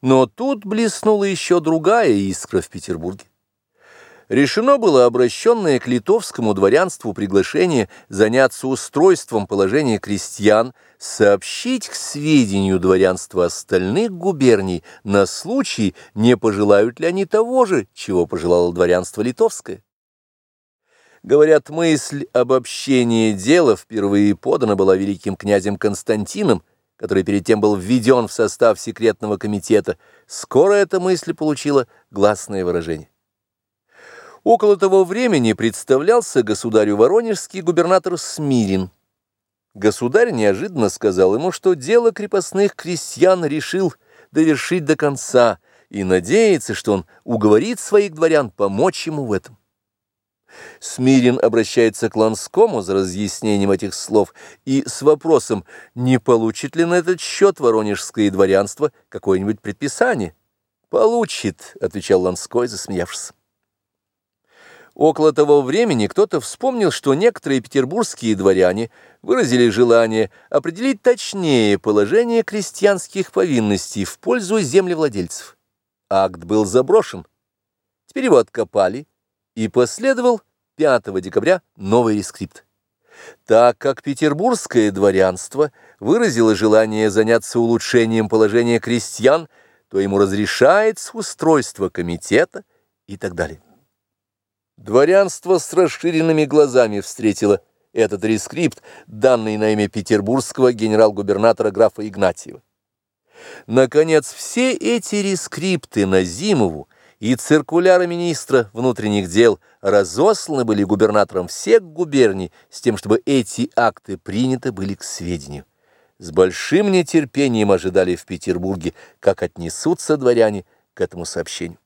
Но тут блеснула еще другая искра в Петербурге. Решено было обращенное к литовскому дворянству приглашение заняться устройством положения крестьян, сообщить к сведению дворянства остальных губерний на случай, не пожелают ли они того же, чего пожелало дворянство литовское. Говорят, мысль об общении дела впервые подана была великим князем Константином, который перед тем был введен в состав секретного комитета. Скоро эта мысль получила гласное выражение. Около того времени представлялся государю Воронежский губернатор Смирин. Государь неожиданно сказал ему, что дело крепостных крестьян решил довершить до конца и надеется, что он уговорит своих дворян помочь ему в этом. Смирин обращается к Ланскому за разъяснением этих слов и с вопросом, не получит ли на этот счет воронежское дворянство какое-нибудь предписание. «Получит», — отвечал Ланской, засмеявшись. Около того времени кто-то вспомнил, что некоторые петербургские дворяне выразили желание определить точнее положение крестьянских повинностей в пользу землевладельцев. Акт был заброшен. Теперь его откопали, и последовал 5 декабря новый рескрипт. Так как петербургское дворянство выразило желание заняться улучшением положения крестьян, то ему разрешается устройство комитета и так далее. Дворянство с расширенными глазами встретило этот рескрипт, данный на имя петербургского генерал-губернатора графа Игнатьева. Наконец, все эти рескрипты Назимову и циркуляры министра внутренних дел разосланы были губернатором всех губерний с тем, чтобы эти акты приняты были к сведению. С большим нетерпением ожидали в Петербурге, как отнесутся дворяне к этому сообщению.